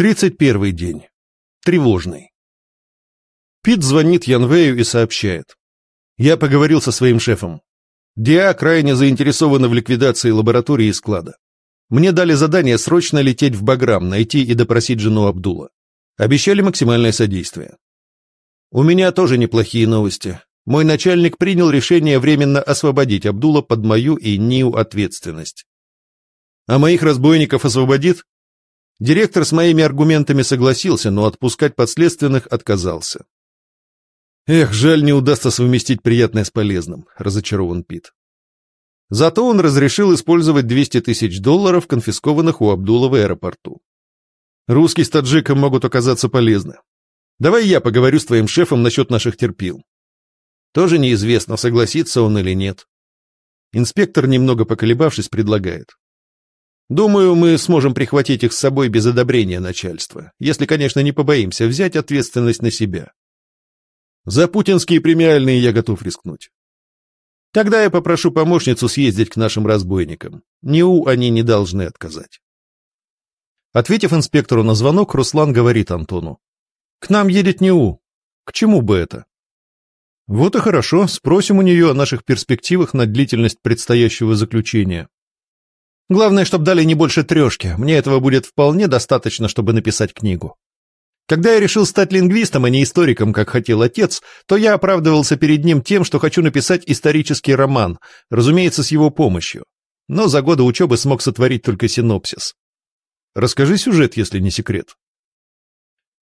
Тридцать первый день. Тревожный. Пит звонит Янвею и сообщает. Я поговорил со своим шефом. Диа крайне заинтересована в ликвидации лаборатории и склада. Мне дали задание срочно лететь в Баграм, найти и допросить жену Абдула. Обещали максимальное содействие. У меня тоже неплохие новости. Мой начальник принял решение временно освободить Абдула под мою и НИУ ответственность. А моих разбойников освободит? Директор с моими аргументами согласился, но отпускать подследственных отказался. Эх, жаль, не удастся совместить приятное с полезным, разочарован Пит. Зато он разрешил использовать 200 тысяч долларов, конфискованных у Абдула в аэропорту. Русский с таджиком могут оказаться полезны. Давай я поговорю с твоим шефом насчет наших терпил. Тоже неизвестно, согласится он или нет. Инспектор, немного поколебавшись, предлагает. Думаю, мы сможем прихватить их с собой без одобрения начальства, если, конечно, не побоимся взять ответственность на себя. За путинские премиальные я готов рискнуть. Тогда я попрошу помощницу съездить к нашим разбойникам. НИУ они не должны отказать. Ответив инспектору на звонок, Руслан говорит Антону. «К нам едет НИУ. К чему бы это?» «Вот и хорошо, спросим у нее о наших перспективах на длительность предстоящего заключения. Главное, чтобы дали не больше трешки. Мне этого будет вполне достаточно, чтобы написать книгу. Когда я решил стать лингвистом, а не историком, как хотел отец, то я оправдывался перед ним тем, что хочу написать исторический роман, разумеется, с его помощью. Но за годы учебы смог сотворить только синопсис. Расскажи сюжет, если не секрет.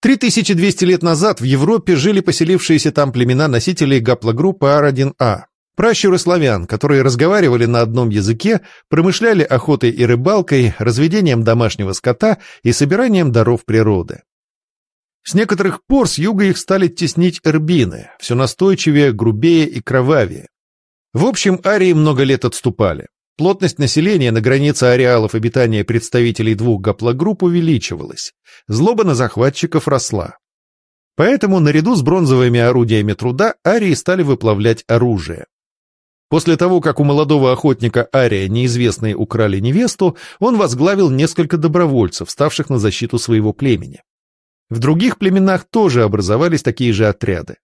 3200 лет назад в Европе жили поселившиеся там племена носителей гаплогруппы R1A, Пращуры славян, которые разговаривали на одном языке, промышляли охотой и рыбалкой, разведением домашнего скота и собиранием даров природы. С некоторых пор с юга их стали теснить эрбины, все настойчивее, грубее и кровавее. В общем, арии много лет отступали. Плотность населения на границе ареалов обитания представителей двух гаплогрупп увеличивалась. Злоба на захватчиков росла. Поэтому наряду с бронзовыми орудиями труда арии стали выплавлять оружие. После того, как у молодого охотника Ария неизвестные украли невесту, он возглавил несколько добровольцев, ставших на защиту своего племени. В других племенах тоже образовались такие же отряды.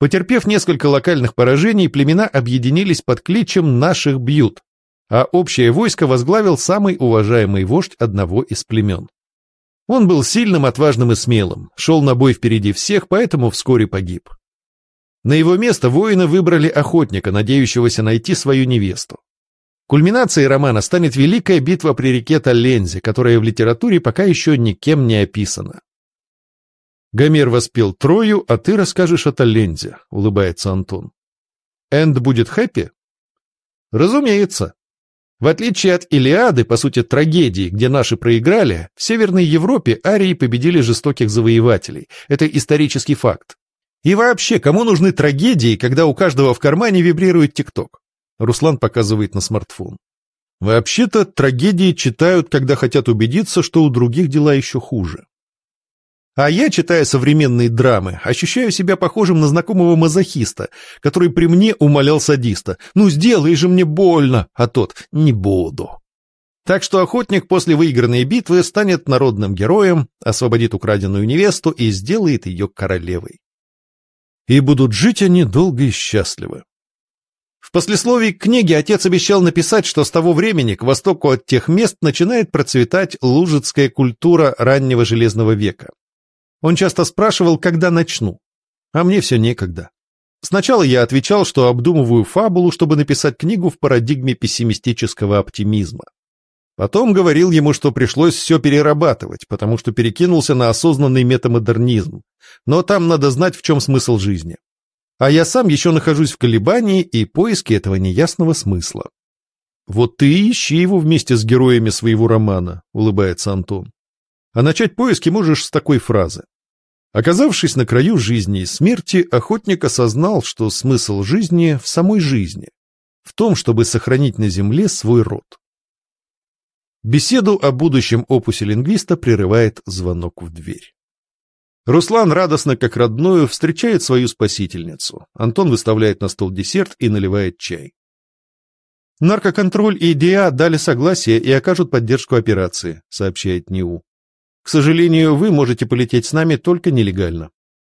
Потерпев несколько локальных поражений, племена объединились под кличем «Наших бьют», а общее войско возглавил самый уважаемый вождь одного из племен. Он был сильным, отважным и смелым, шел на бой впереди всех, поэтому вскоре погиб. На его место воины выбрали охотника, надеющегося найти свою невесту. Кульминацией романа станет великая битва при реке Таллензе, которая в литературе пока еще никем не описана. Гомер воспел Трою, а ты расскажешь о Таллензе, улыбается Антон. Энд будет хэппи? Разумеется. В отличие от Илиады, по сути трагедии, где наши проиграли, в Северной Европе арии победили жестоких завоевателей. Это исторический факт. И вообще, кому нужны трагедии, когда у каждого в кармане вибрирует ТикТок? Руслан показывает на смартфон. Вообще-то трагедии читают, когда хотят убедиться, что у других дела еще хуже. А я, читая современные драмы, ощущаю себя похожим на знакомого мазохиста, который при мне умолял садиста. «Ну, сделай же мне больно!» А тот «Не буду». Так что охотник после выигранной битвы станет народным героем, освободит украденную невесту и сделает ее королевой и будут жить они долго и счастливо. В послесловии к книге отец обещал написать, что с того времени к востоку от тех мест начинает процветать лужицкая культура раннего железного века. Он часто спрашивал, когда начну, а мне все некогда. Сначала я отвечал, что обдумываю фабулу, чтобы написать книгу в парадигме пессимистического оптимизма. Потом говорил ему, что пришлось все перерабатывать, потому что перекинулся на осознанный метамодернизм. Но там надо знать, в чем смысл жизни. А я сам еще нахожусь в колебании и поиске этого неясного смысла. «Вот ты ищи его вместе с героями своего романа», — улыбается Антон. «А начать поиски можешь с такой фразы. Оказавшись на краю жизни и смерти, охотник осознал, что смысл жизни в самой жизни, в том, чтобы сохранить на земле свой род. Беседу о будущем опусе лингвиста прерывает звонок в дверь. Руслан радостно, как родную, встречает свою спасительницу. Антон выставляет на стол десерт и наливает чай. «Наркоконтроль и ДИА дали согласие и окажут поддержку операции», — сообщает НИУ. К сожалению, вы можете полететь с нами только нелегально.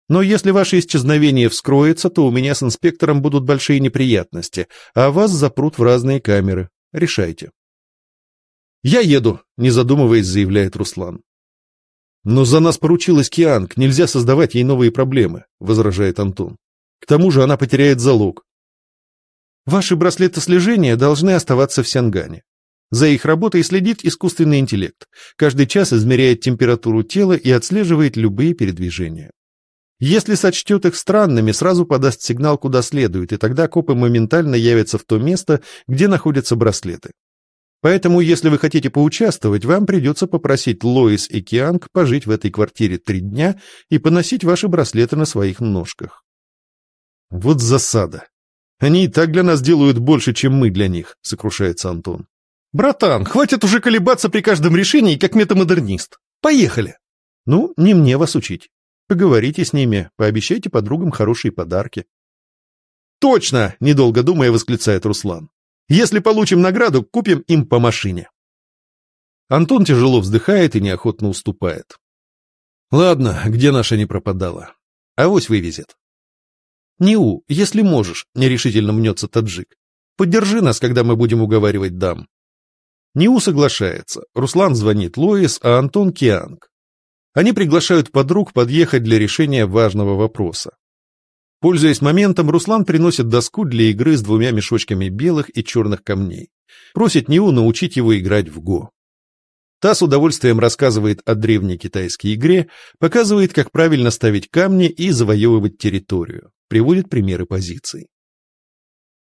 Но если ваше исчезновение вскроется, то у меня с инспектором будут большие неприятности, а вас запрут в разные камеры. Решайте. «Я еду», — не задумываясь, заявляет Руслан. «Но за нас поручилась Кианг, нельзя создавать ей новые проблемы», — возражает Антон. «К тому же она потеряет залог». «Ваши браслеты слежения должны оставаться в Сянгане. За их работой следит искусственный интеллект. Каждый час измеряет температуру тела и отслеживает любые передвижения. Если сочтет их странными, сразу подаст сигнал куда следует, и тогда копы моментально явятся в то место, где находятся браслеты. Поэтому, если вы хотите поучаствовать, вам придется попросить Лоис и Кианг пожить в этой квартире три дня и поносить ваши браслеты на своих ножках. Вот засада. Они и так для нас делают больше, чем мы для них, сокрушается Антон. Братан, хватит уже колебаться при каждом решении, как метамодернист. Поехали. Ну, не мне вас учить. Поговорите с ними, пообещайте подругам хорошие подарки. Точно, недолго думая, восклицает Руслан. Если получим награду, купим им по машине. Антон тяжело вздыхает и неохотно уступает. Ладно, где наша не пропадала? Авось вывезет. Неу, если можешь, нерешительно мнется таджик. Поддержи нас, когда мы будем уговаривать дам. Неу соглашается. Руслан звонит Лоис, а Антон Кианг. Они приглашают подруг подъехать для решения важного вопроса. Пользуясь моментом, Руслан приносит доску для игры с двумя мешочками белых и черных камней. Просит Ниу научить его играть в Го. Та с удовольствием рассказывает о древней китайской игре, показывает, как правильно ставить камни и завоевывать территорию, приводит примеры позиций.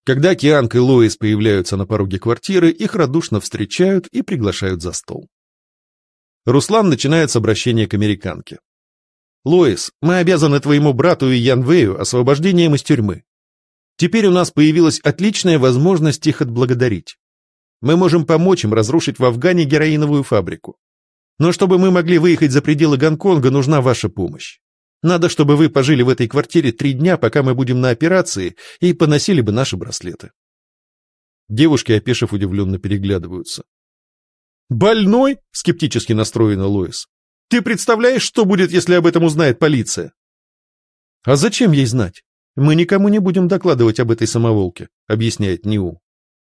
Когда Кианг и Лоис появляются на пороге квартиры, их радушно встречают и приглашают за стол. Руслан начинает с обращения к американке. Лоис, мы обязаны твоему брату и Янвею освобождением из тюрьмы. Теперь у нас появилась отличная возможность их отблагодарить. Мы можем помочь им разрушить в Афгане героиновую фабрику. Но чтобы мы могли выехать за пределы Гонконга, нужна ваша помощь. Надо, чтобы вы пожили в этой квартире три дня, пока мы будем на операции, и поносили бы наши браслеты. Девушки, опешив, удивленно переглядываются. «Больной?» — скептически настроена Лоис. Ты представляешь, что будет, если об этом узнает полиция? А зачем ей знать? Мы никому не будем докладывать об этой самоволке, объясняет Ниу.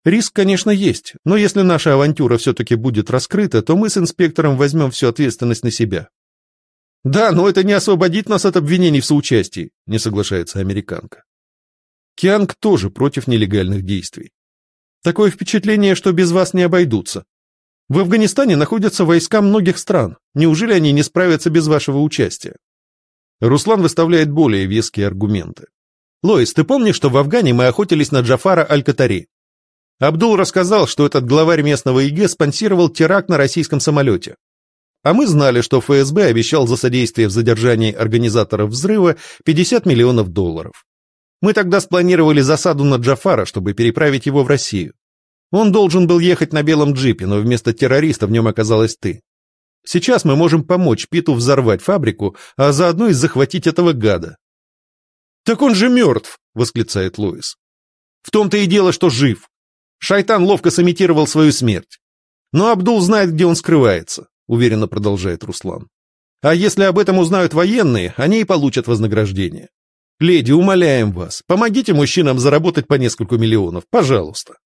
Риск, конечно, есть, но если наша авантюра все-таки будет раскрыта, то мы с инспектором возьмем всю ответственность на себя. Да, но это не освободит нас от обвинений в соучастии, не соглашается американка. Кианг тоже против нелегальных действий. Такое впечатление, что без вас не обойдутся, в Афганистане находятся войска многих стран. Неужели они не справятся без вашего участия? Руслан выставляет более веские аргументы. Лоис, ты помнишь, что в Афгане мы охотились на Джафара Аль-Катари? Абдул рассказал, что этот главарь местного ИГ спонсировал теракт на российском самолете. А мы знали, что ФСБ обещал за содействие в задержании организаторов взрыва 50 миллионов долларов. Мы тогда спланировали засаду на Джафара, чтобы переправить его в Россию. Он должен был ехать на белом джипе, но вместо террориста в нем оказалась ты. Сейчас мы можем помочь Питу взорвать фабрику, а заодно и захватить этого гада. «Так он же мертв!» — восклицает Луис. «В том-то и дело, что жив. Шайтан ловко сымитировал свою смерть. Но Абдул знает, где он скрывается», — уверенно продолжает Руслан. «А если об этом узнают военные, они и получат вознаграждение. Леди, умоляем вас, помогите мужчинам заработать по несколько миллионов, пожалуйста».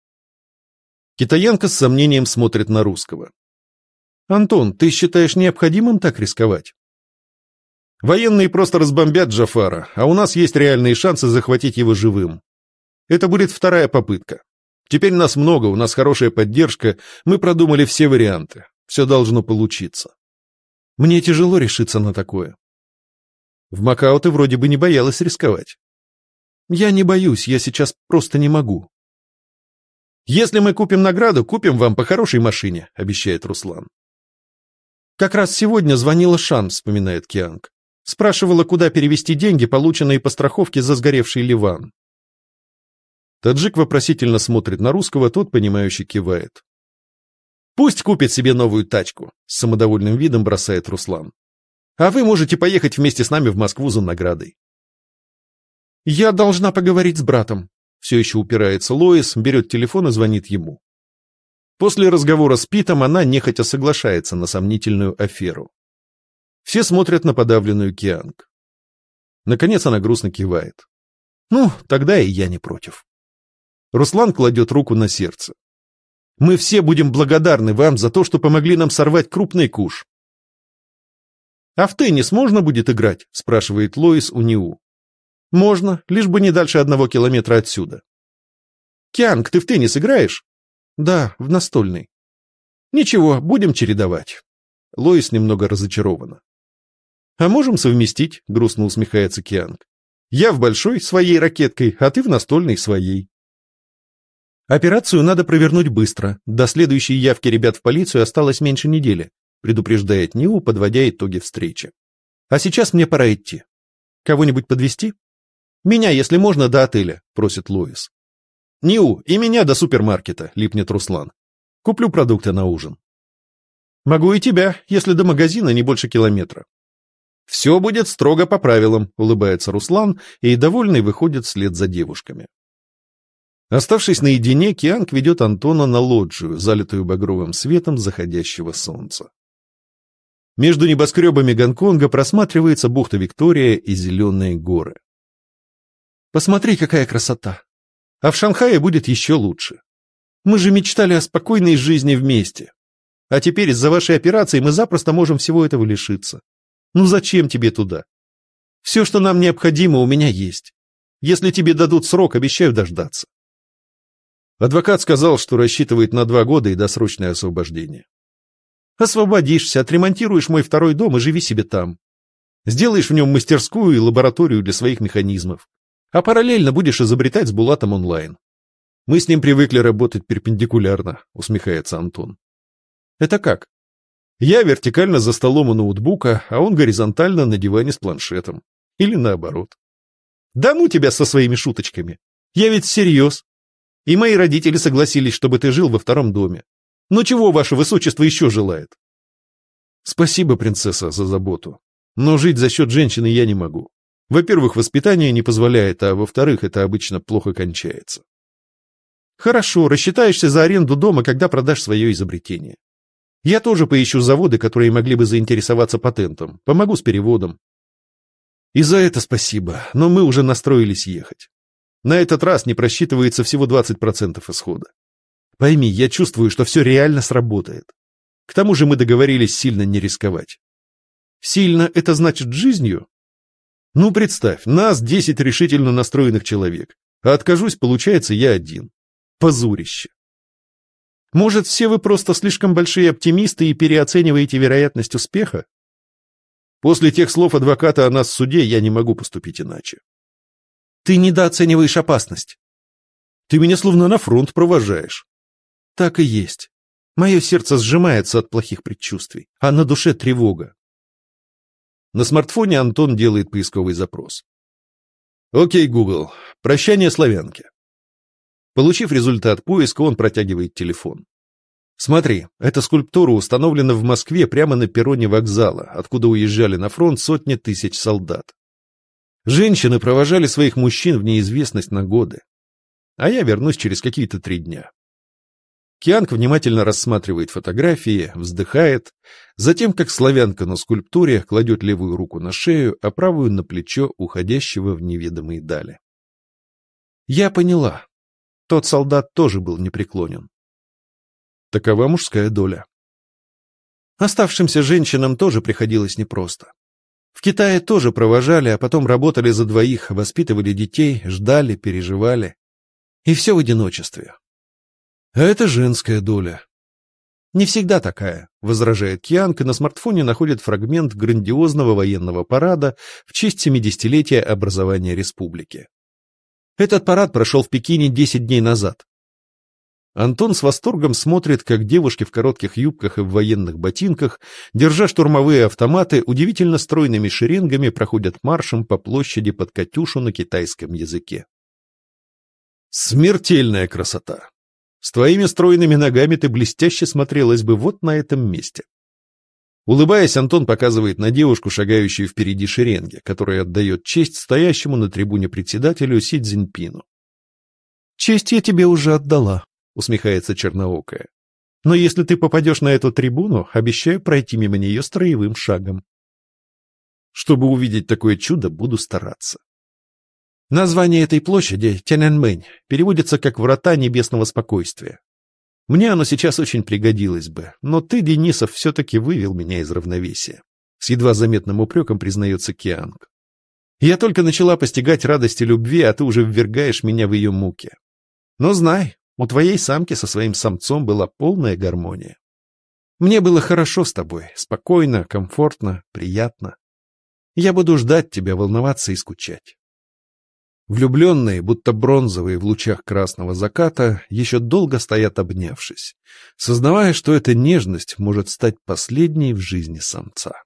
Китаянка с сомнением смотрит на русского. «Антон, ты считаешь необходимым так рисковать?» «Военные просто разбомбят Джафара, а у нас есть реальные шансы захватить его живым. Это будет вторая попытка. Теперь нас много, у нас хорошая поддержка, мы продумали все варианты. Все должно получиться. Мне тяжело решиться на такое. В Макао ты вроде бы не боялась рисковать. Я не боюсь, я сейчас просто не могу. «Если мы купим награду, купим вам по хорошей машине», — обещает Руслан. «Как раз сегодня звонила Шан», — вспоминает Кианг. Спрашивала, куда перевести деньги, полученные по страховке за сгоревший Ливан. Таджик вопросительно смотрит на русского, тот, понимающе кивает. «Пусть купит себе новую тачку», — с самодовольным видом бросает Руслан. «А вы можете поехать вместе с нами в Москву за наградой». «Я должна поговорить с братом», все еще упирается Лоис, берет телефон и звонит ему. После разговора с Питом она нехотя соглашается на сомнительную аферу. Все смотрят на подавленную Кианг. Наконец она грустно кивает. Ну, тогда и я не против. Руслан кладет руку на сердце. Мы все будем благодарны вам за то, что помогли нам сорвать крупный куш. «А в теннис можно будет играть?» – спрашивает Лоис у Ниу. «Можно, лишь бы не дальше одного километра отсюда». «Кианг, ты в теннис играешь?» «Да, в настольный». «Ничего, будем чередовать». Лоис немного разочарована. «А можем совместить?» — грустно усмехается Кианг. «Я в большой, своей ракеткой, а ты в настольной, своей». «Операцию надо провернуть быстро. До следующей явки ребят в полицию осталось меньше недели», предупреждает Ниу, подводя итоги встречи. «А сейчас мне пора идти. Кого-нибудь подвести? «Меня, если можно, до отеля», — просит Лоис. «Ниу, и меня до супермаркета», — липнет Руслан. «Куплю продукты на ужин». «Могу и тебя, если до магазина не больше километра». «Все будет строго по правилам», — улыбается Руслан и, довольный, выходит вслед за девушками. Оставшись наедине, Кианг ведет Антона на лоджию, залитую багровым светом заходящего солнца. Между небоскребами Гонконга просматривается бухта Виктория и зеленые горы. «Посмотри, какая красота! А в Шанхае будет еще лучше. Мы же мечтали о спокойной жизни вместе. А теперь из-за вашей операции мы запросто можем всего этого лишиться. Ну зачем тебе туда? Все, что нам необходимо, у меня есть. Если тебе дадут срок, обещаю дождаться. Адвокат сказал, что рассчитывает на два года и досрочное освобождение. Освободишься, отремонтируешь мой второй дом и живи себе там. Сделаешь в нем мастерскую и лабораторию для своих механизмов. А параллельно будешь изобретать с Булатом онлайн. Мы с ним привыкли работать перпендикулярно, усмехается Антон. Это как? Я вертикально за столом у ноутбука, а он горизонтально на диване с планшетом. Или наоборот. Да ну тебя со своими шуточками. Я ведь всерьез. И мои родители согласились, чтобы ты жил во втором доме. Но чего ваше высочество еще желает? Спасибо, принцесса, за заботу. Но жить за счет женщины я не могу. Во-первых, воспитание не позволяет, а во-вторых, это обычно плохо кончается. Хорошо, рассчитаешься за аренду дома, когда продашь свое изобретение. Я тоже поищу заводы, которые могли бы заинтересоваться патентом. Помогу с переводом. И за это спасибо, но мы уже настроились ехать. На этот раз не просчитывается всего 20% исхода. Пойми, я чувствую, что все реально сработает. К тому же мы договорились сильно не рисковать. Сильно это значит жизнью? Ну, представь, нас 10 решительно настроенных человек, а откажусь, получается, я один. Позорище. Может, все вы просто слишком большие оптимисты и переоцениваете вероятность успеха? После тех слов адвоката о нас в суде я не могу поступить иначе. Ты недооцениваешь опасность. Ты меня словно на фронт провожаешь. Так и есть. Мое сердце сжимается от плохих предчувствий, а на душе тревога. На смартфоне Антон делает поисковый запрос. Окей, Google. Прощание славянки. Получив результат поиска, он протягивает телефон. Смотри, эта скульптура установлена в Москве прямо на перроне вокзала, откуда уезжали на фронт сотни тысяч солдат. Женщины провожали своих мужчин в неизвестность на годы. А я вернусь через какие-то три дня. Кианг внимательно рассматривает фотографии, вздыхает, затем, как славянка на скульптуре, кладет левую руку на шею, а правую на плечо уходящего в неведомые дали. Я поняла. Тот солдат тоже был непреклонен. Такова мужская доля. Оставшимся женщинам тоже приходилось непросто. В Китае тоже провожали, а потом работали за двоих, воспитывали детей, ждали, переживали. И все в одиночестве. А это женская доля. Не всегда такая, возражает Кианг и на смартфоне находит фрагмент грандиозного военного парада в честь 70-летия образования республики. Этот парад прошел в Пекине 10 дней назад. Антон с восторгом смотрит, как девушки в коротких юбках и в военных ботинках, держа штурмовые автоматы, удивительно стройными шеренгами проходят маршем по площади под Катюшу на китайском языке. Смертельная красота! С твоими стройными ногами ты блестяще смотрелась бы вот на этом месте. Улыбаясь, Антон показывает на девушку, шагающую впереди шеренги, которая отдает честь стоящему на трибуне председателю Си Цзиньпину. «Честь я тебе уже отдала», — усмехается черноокая. «Но если ты попадешь на эту трибуну, обещаю пройти мимо нее строевым шагом». Чтобы увидеть такое чудо, буду стараться. Название этой площади, Тяньаньмэнь, переводится как «Врата небесного спокойствия». Мне оно сейчас очень пригодилось бы, но ты, Денисов, все-таки вывел меня из равновесия. С едва заметным упреком признается Кианг. Я только начала постигать радости любви, а ты уже ввергаешь меня в ее муки. Но знай, у твоей самки со своим самцом была полная гармония. Мне было хорошо с тобой, спокойно, комфортно, приятно. Я буду ждать тебя, волноваться и скучать. Влюбленные, будто бронзовые в лучах красного заката, еще долго стоят обнявшись, сознавая, что эта нежность может стать последней в жизни самца.